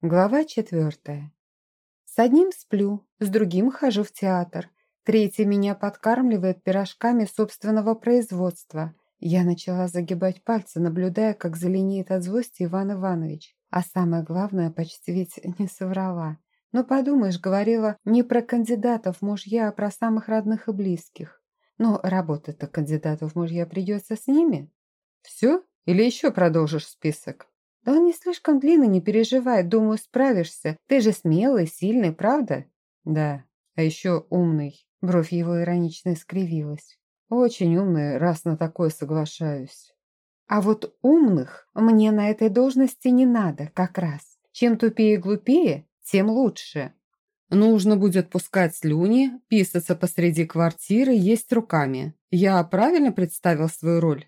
Глава четвертая. С одним сплю, с другим хожу в театр. Третий меня подкармливает пирожками собственного производства. Я начала загибать пальцы, наблюдая, как зеленеет от злости Иван Иванович. А самое главное, почти ведь не соврала. Но подумаешь, говорила не про кандидатов мужья, а про самых родных и близких. Но работать-то кандидатов мужья придется с ними. Все? Или еще продолжишь список? «Да он не слишком длинный, не переживай, думаю, справишься. Ты же смелый, сильный, правда?» «Да, а еще умный». Бровь его иронично искривилась. «Очень умный, раз на такое соглашаюсь». «А вот умных мне на этой должности не надо, как раз. Чем тупее и глупее, тем лучше». «Нужно будет пускать слюни, писаться посреди квартиры, есть руками. Я правильно представил свою роль?»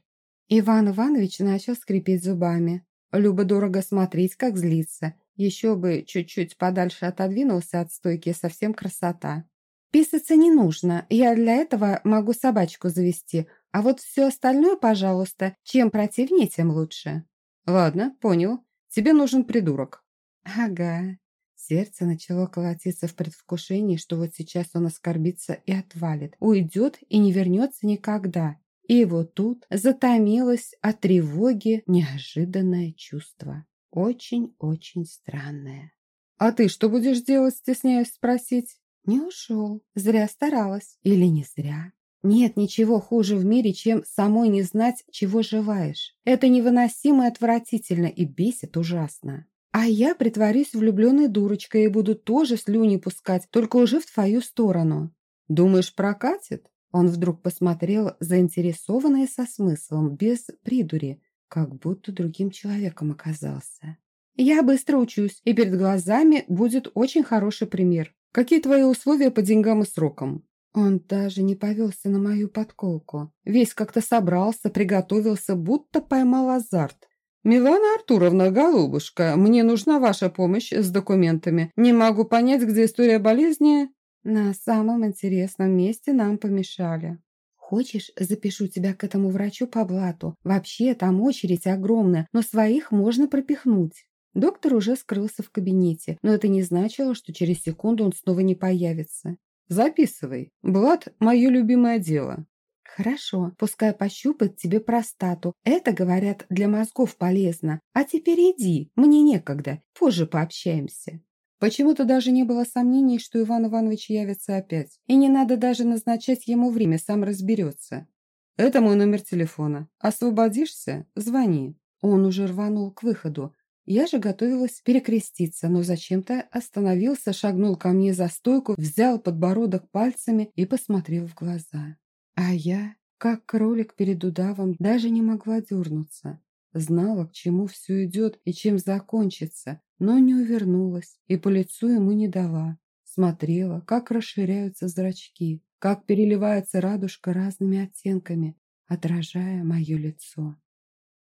Иван Иванович начал скрипеть зубами. Любо-дорого смотреть, как злится. Еще бы чуть-чуть подальше отодвинулся от стойки, совсем красота. Писаться не нужно, я для этого могу собачку завести, а вот все остальное, пожалуйста, чем противнее, тем лучше. Ладно, понял. Тебе нужен придурок. Ага. Сердце начало колотиться в предвкушении, что вот сейчас он оскорбится и отвалит, уйдет и не вернется никогда. И вот тут затомилось от тревоги неожиданное чувство. Очень-очень странное. «А ты что будешь делать?» – стесняюсь спросить. «Не ушел. Зря старалась. Или не зря?» Нет ничего хуже в мире, чем самой не знать, чего желаешь. Это невыносимо и отвратительно и бесит ужасно. А я притворюсь влюбленной дурочкой и буду тоже слюни пускать, только уже в твою сторону. Думаешь, прокатит? Он вдруг посмотрел заинтересованно и со смыслом, без придури, как будто другим человеком оказался. «Я быстро учусь, и перед глазами будет очень хороший пример. Какие твои условия по деньгам и срокам?» Он даже не повелся на мою подколку. Весь как-то собрался, приготовился, будто поймал азарт. «Милана Артуровна, голубушка, мне нужна ваша помощь с документами. Не могу понять, где история болезни...» На самом интересном месте нам помешали. Хочешь, запишу тебя к этому врачу по блату. Вообще, там очередь огромная, но своих можно пропихнуть. Доктор уже скрылся в кабинете, но это не значило, что через секунду он снова не появится. «Записывай. Блат – мое любимое дело». «Хорошо, пускай пощупает тебе простату. Это, говорят, для мозгов полезно. А теперь иди, мне некогда. Позже пообщаемся». Почему-то даже не было сомнений, что Иван Иванович явится опять. И не надо даже назначать ему время, сам разберется. Это мой номер телефона. Освободишься? Звони. Он уже рванул к выходу. Я же готовилась перекреститься, но зачем-то остановился, шагнул ко мне за стойку, взял подбородок пальцами и посмотрел в глаза. А я, как кролик перед удавом, даже не могла дернуться. Знала, к чему все идет и чем закончится, но не увернулась и по лицу ему не дала. Смотрела, как расширяются зрачки, как переливается радужка разными оттенками, отражая мое лицо.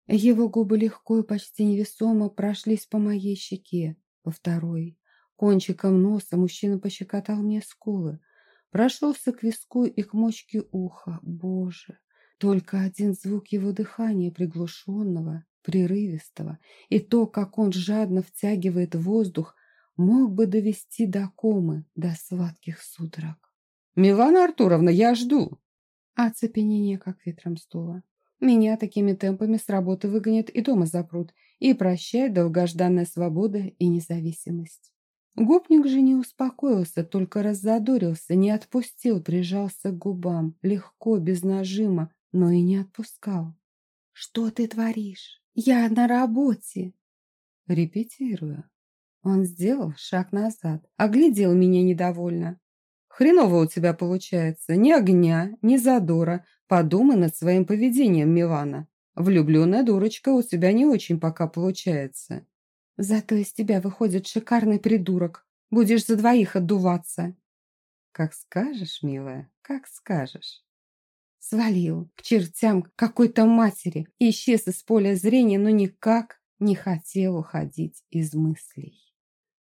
Его губы легко и почти невесомо прошлись по моей щеке, по второй. Кончиком носа мужчина пощекотал мне скулы, прошелся к виску и к мочке уха. Боже, только один звук его дыхания приглушенного прерывистого, и то, как он жадно втягивает воздух, мог бы довести до комы, до сладких судорог. «Милана Артуровна, я жду!» Оцепенение как ветром стуло. Меня такими темпами с работы выгонят и дома запрут, и прощай долгожданная свобода и независимость. Гопник же не успокоился, только раззадорился, не отпустил, прижался к губам, легко, без нажима, но и не отпускал. «Что ты творишь?» Я на работе. Репетирую. Он сделал шаг назад, оглядел меня недовольно. Хреново у тебя получается. Ни огня, ни задора. Подумай над своим поведением, Милана. Влюбленная дурочка у тебя не очень пока получается. Зато из тебя выходит шикарный придурок. Будешь за двоих отдуваться. Как скажешь, милая, как скажешь. Свалил к чертям какой-то матери, исчез из поля зрения, но никак не хотел уходить из мыслей.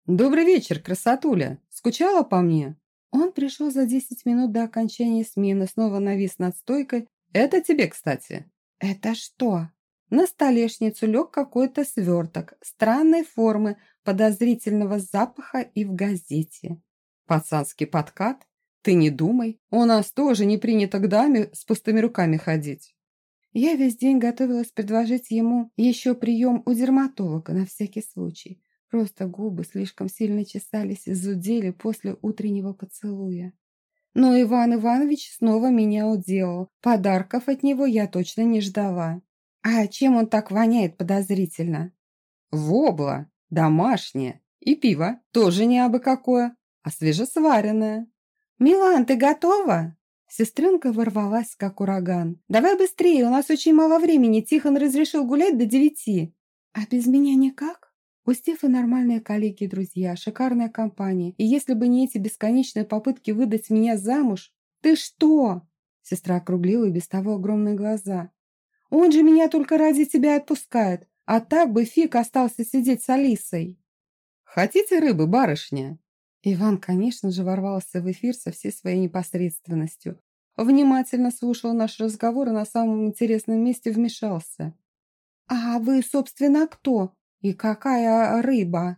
«Добрый вечер, красотуля! Скучала по мне?» Он пришел за десять минут до окончания смены, снова навис над стойкой. «Это тебе, кстати». «Это что?» На столешницу лег какой-то сверток странной формы, подозрительного запаха и в газете. Пацанский подкат? Ты не думай, у нас тоже не принято к даме с пустыми руками ходить. Я весь день готовилась предложить ему еще прием у дерматолога на всякий случай. Просто губы слишком сильно чесались и зудели после утреннего поцелуя. Но Иван Иванович снова меня уделал. Подарков от него я точно не ждала. А чем он так воняет подозрительно? Вобла, домашнее. И пиво тоже не абы какое, а свежесваренное. «Милан, ты готова?» Сестренка ворвалась, как ураган. «Давай быстрее, у нас очень мало времени. Тихон разрешил гулять до девяти». «А без меня никак?» У Стефы нормальные коллеги и друзья, шикарная компания. И если бы не эти бесконечные попытки выдать меня замуж... «Ты что?» Сестра округлила и без того огромные глаза. «Он же меня только ради тебя отпускает. А так бы фиг остался сидеть с Алисой». «Хотите рыбы, барышня?» Иван, конечно же, ворвался в эфир со всей своей непосредственностью. Внимательно слушал наш разговор и на самом интересном месте вмешался. «А вы, собственно, кто? И какая рыба?»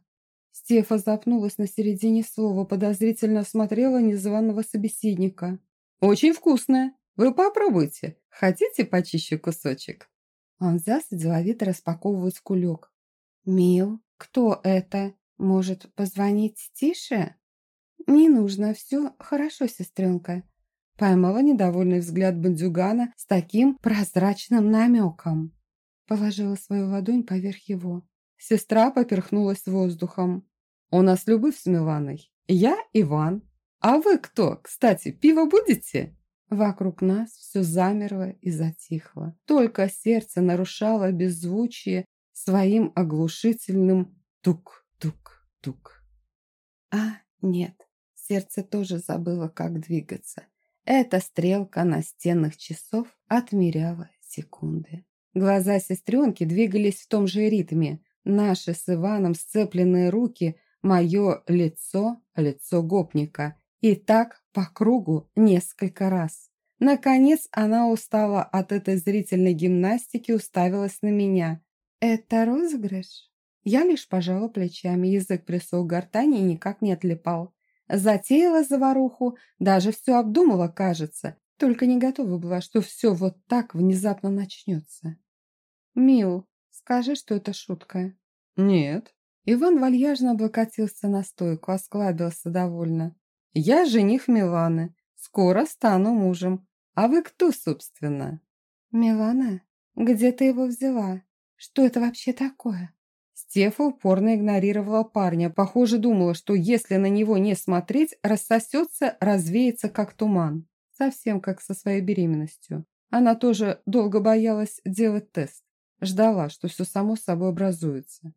Стефа запнулась на середине слова, подозрительно смотрела незваного собеседника. «Очень вкусная. Вы попробуйте. Хотите почище кусочек?» Он взялся деловито распаковывать кулек. «Мил, кто это?» «Может, позвонить тише?» «Не нужно, все хорошо, сестренка». Поймала недовольный взгляд бандюгана с таким прозрачным намеком. Положила свою ладонь поверх его. Сестра поперхнулась воздухом. «У нас любовь с Миланой. Я Иван. А вы кто? Кстати, пиво будете?» Вокруг нас все замерло и затихло. Только сердце нарушало беззвучие своим оглушительным тук тук-тук. А, нет, сердце тоже забыло, как двигаться. Эта стрелка настенных часов отмеряла секунды. Глаза сестренки двигались в том же ритме. Наши с Иваном сцепленные руки, мое лицо, лицо гопника. И так по кругу несколько раз. Наконец она устала от этой зрительной гимнастики, уставилась на меня. «Это розыгрыш?» Я лишь пожала плечами, язык присох гортани и никак не отлипал. Затеяла заваруху, даже все обдумала, кажется, только не готова была, что все вот так внезапно начнется. «Мил, скажи, что это шутка». «Нет». Иван вальяжно облокотился на стойку, осклабился довольно. «Я жених Миланы. Скоро стану мужем. А вы кто, собственно?» «Милана? Где ты его взяла? Что это вообще такое?» Стефа упорно игнорировала парня. Похоже, думала, что если на него не смотреть, рассосется, развеется, как туман. Совсем как со своей беременностью. Она тоже долго боялась делать тест. Ждала, что все само собой образуется.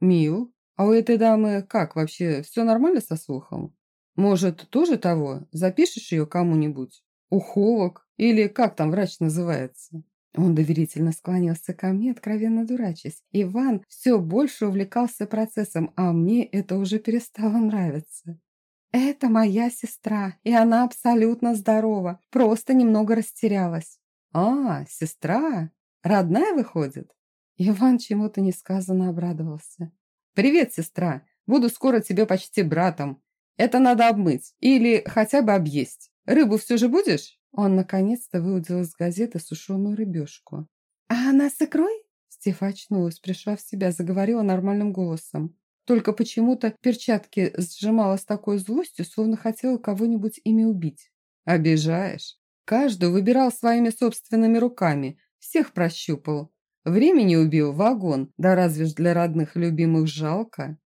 «Мил, а у этой дамы как вообще, все нормально со слухом? Может, тоже того? Запишешь ее кому-нибудь? Ухолог? Или как там врач называется?» Он доверительно склонился ко мне, откровенно дурачась. Иван все больше увлекался процессом, а мне это уже перестало нравиться. «Это моя сестра, и она абсолютно здорова, просто немного растерялась». «А, сестра? Родная выходит?» Иван чему-то несказанно обрадовался. «Привет, сестра! Буду скоро тебе почти братом. Это надо обмыть или хотя бы объесть. Рыбу все же будешь?» Он наконец-то выудил из газеты сушеную рыбешку. «А она с икрой?» Стефа очнулась, пришла в себя, заговорила нормальным голосом. Только почему-то перчатки сжимала с такой злостью, словно хотела кого-нибудь ими убить. «Обижаешь. Каждую выбирал своими собственными руками, всех прощупал. Времени убил вагон, да разве ж для родных и любимых жалко?»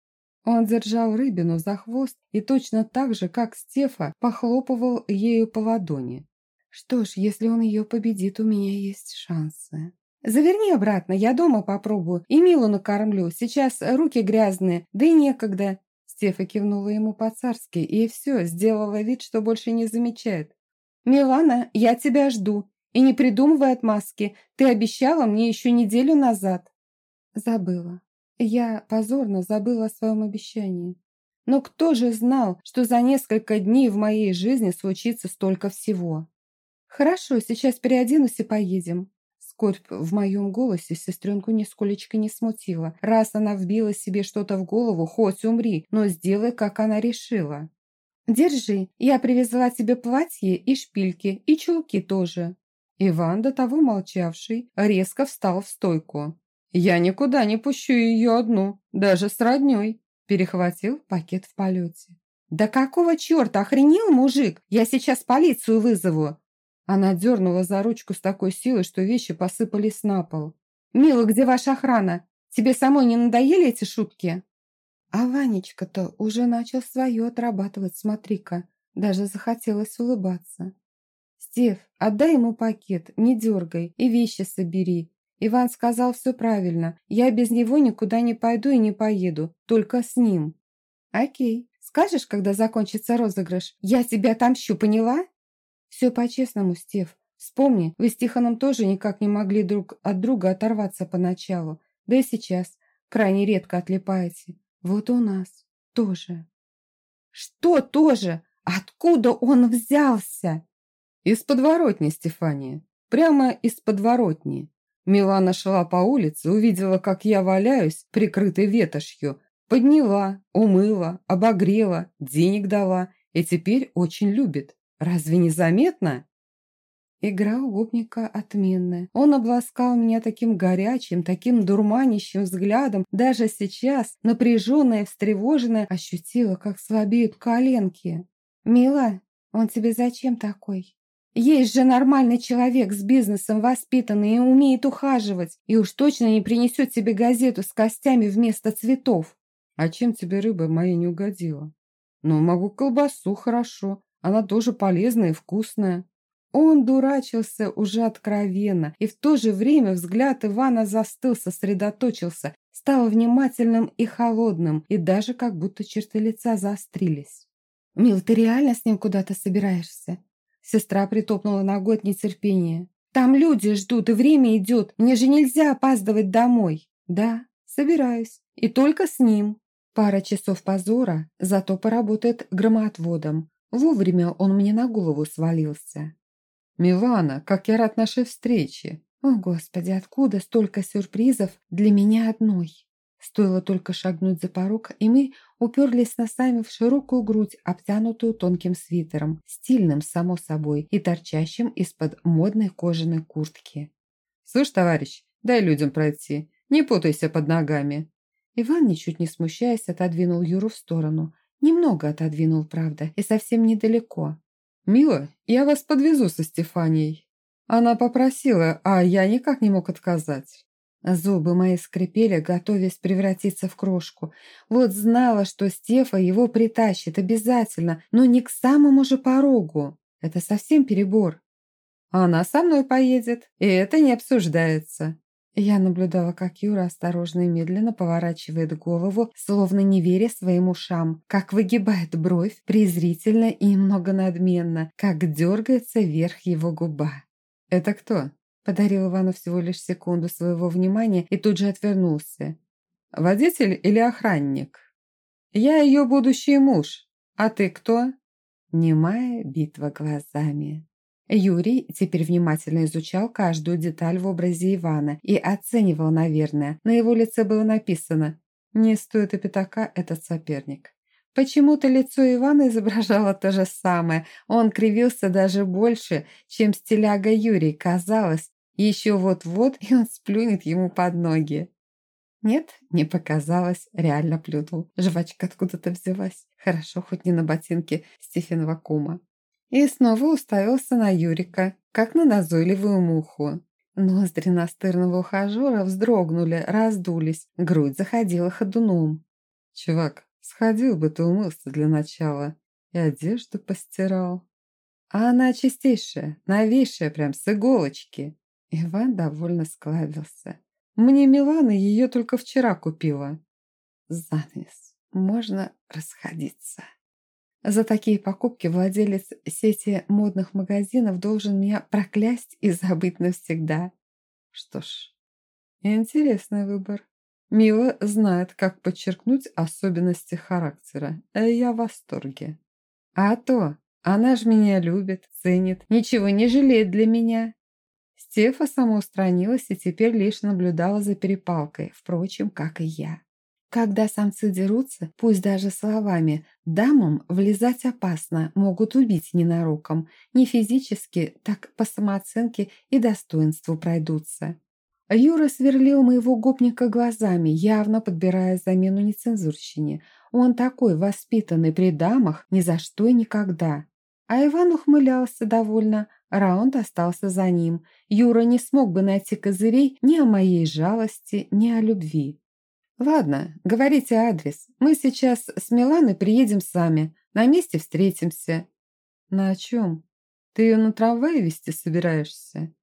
Он держал рыбину за хвост и точно так же, как Стефа, похлопывал ею по ладони. Что ж, если он ее победит, у меня есть шансы. Заверни обратно, я дома попробую. И Милу накормлю. Сейчас руки грязные, да и некогда. Стефа кивнула ему по-царски и все, сделала вид, что больше не замечает. «Милана, я тебя жду. И не придумывай отмазки. Ты обещала мне еще неделю назад». Забыла. Я позорно забыла о своем обещании. Но кто же знал, что за несколько дней в моей жизни случится столько всего? «Хорошо, сейчас переоденусь и поедем». Скорбь в моем голосе сестренку нисколечко не смутила. Раз она вбила себе что-то в голову, хоть умри, но сделай, как она решила. «Держи, я привезла тебе платье и шпильки, и чулки тоже». Иван, до того молчавший, резко встал в стойку. «Я никуда не пущу ее одну, даже с родней», перехватил пакет в полете. «Да какого черта, охренел мужик? Я сейчас полицию вызову!» Она дернула за ручку с такой силой, что вещи посыпались на пол. «Мила, где ваша охрана? Тебе самой не надоели эти шутки?» А Ванечка-то уже начал свое отрабатывать, смотри-ка. Даже захотелось улыбаться. «Стев, отдай ему пакет, не дергай и вещи собери. Иван сказал все правильно. Я без него никуда не пойду и не поеду, только с ним». «Окей. Скажешь, когда закончится розыгрыш? Я тебя отомщу, поняла?» «Все по-честному, Стев. Вспомни, вы с Тихоном тоже никак не могли друг от друга оторваться поначалу. Да и сейчас крайне редко отлипаете. Вот у нас тоже». «Что тоже? Откуда он взялся?» «Из подворотни, Стефания. Прямо из подворотни. Милана шла по улице, увидела, как я валяюсь, прикрытой ветошью, подняла, умыла, обогрела, денег дала и теперь очень любит. Разве не заметно? Игра у гопника отменная. Он обласкал меня таким горячим, таким дурманящим взглядом. Даже сейчас, напряженная встревоженная, ощутила, как слабеют коленки. «Мила, он тебе зачем такой?» «Есть же нормальный человек с бизнесом, воспитанный и умеет ухаживать, и уж точно не принесет тебе газету с костями вместо цветов». «А чем тебе рыба моя не угодила?» «Ну, могу колбасу, хорошо. Она тоже полезная и вкусная». Он дурачился уже откровенно, и в то же время взгляд Ивана застыл, сосредоточился, стал внимательным и холодным, и даже как будто черты лица заострились. «Мил, ты реально с ним куда-то собираешься?» Сестра притопнула ногой от нетерпения. «Там люди ждут, и время идет. Мне же нельзя опаздывать домой». «Да, собираюсь. И только с ним». Пара часов позора, зато поработает громоотводом. Вовремя он мне на голову свалился. «Милана, как я рад нашей встрече!» «О, Господи, откуда столько сюрпризов для меня одной?» Стоило только шагнуть за порог, и мы уперлись носами в широкую грудь, обтянутую тонким свитером, стильным, само собой, и торчащим из-под модной кожаной куртки. «Слышь, товарищ, дай людям пройти, не путайся под ногами». Иван, ничуть не смущаясь, отодвинул Юру в сторону. Немного отодвинул, правда, и совсем недалеко. «Мила, я вас подвезу со Стефанией». Она попросила, а я никак не мог отказать. Зубы мои скрипели, готовясь превратиться в крошку. Вот знала, что Стефа его притащит обязательно, но не к самому же порогу. Это совсем перебор. Она со мной поедет, и это не обсуждается. Я наблюдала, как Юра осторожно и медленно поворачивает голову, словно не веря своим ушам, как выгибает бровь презрительно и немного надменно, как дергается вверх его губа. «Это кто?» Подарил Ивану всего лишь секунду своего внимания и тут же отвернулся. «Водитель или охранник?» «Я ее будущий муж. А ты кто?» Немая битва глазами. Юрий теперь внимательно изучал каждую деталь в образе Ивана и оценивал, наверное. На его лице было написано «Не стоит и пятака этот соперник». Почему-то лицо Ивана изображало то же самое. Он кривился даже больше, чем стиляга Юрий, казалось. Еще вот-вот, и он сплюнет ему под ноги. Нет, не показалось, реально плюнул. Жвачка откуда-то взялась. Хорошо, хоть не на ботинке Стефенова кума. И снова уставился на Юрика, как на назойливую муху. Ноздри настырного ухажера вздрогнули, раздулись, грудь заходила ходуном. «Чувак, Сходил бы ты умылся для начала и одежду постирал. А она чистейшая, новейшая, прям с иголочки. Иван довольно склавился. Мне Милана ее только вчера купила. Занавес. Можно расходиться. За такие покупки владелец сети модных магазинов должен меня проклясть и забыть навсегда. Что ж, интересный выбор. Мила знает, как подчеркнуть особенности характера. Э, я в восторге. А то, она ж меня любит, ценит, ничего не жалеет для меня. Стефа самоустранилась и теперь лишь наблюдала за перепалкой, впрочем, как и я. Когда самцы дерутся, пусть даже словами, дамам влезать опасно, могут убить ненароком. Не физически, так по самооценке и достоинству пройдутся. Юра сверлил моего гопника глазами, явно подбирая замену нецензурщине. Он такой воспитанный при дамах ни за что и никогда. А Иван ухмылялся довольно, раунд остался за ним. Юра не смог бы найти козырей ни о моей жалости, ни о любви. «Ладно, говорите адрес. Мы сейчас с Миланой приедем сами. На месте встретимся». «На чем? Ты ее на трамвае везти собираешься?»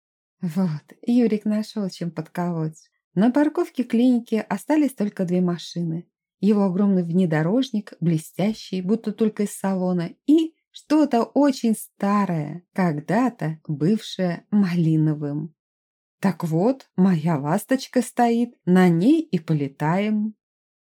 Вот, Юрик нашел, чем подколоть. На парковке клиники остались только две машины. Его огромный внедорожник, блестящий, будто только из салона, и что-то очень старое, когда-то бывшее малиновым. Так вот, моя ласточка стоит, на ней и полетаем.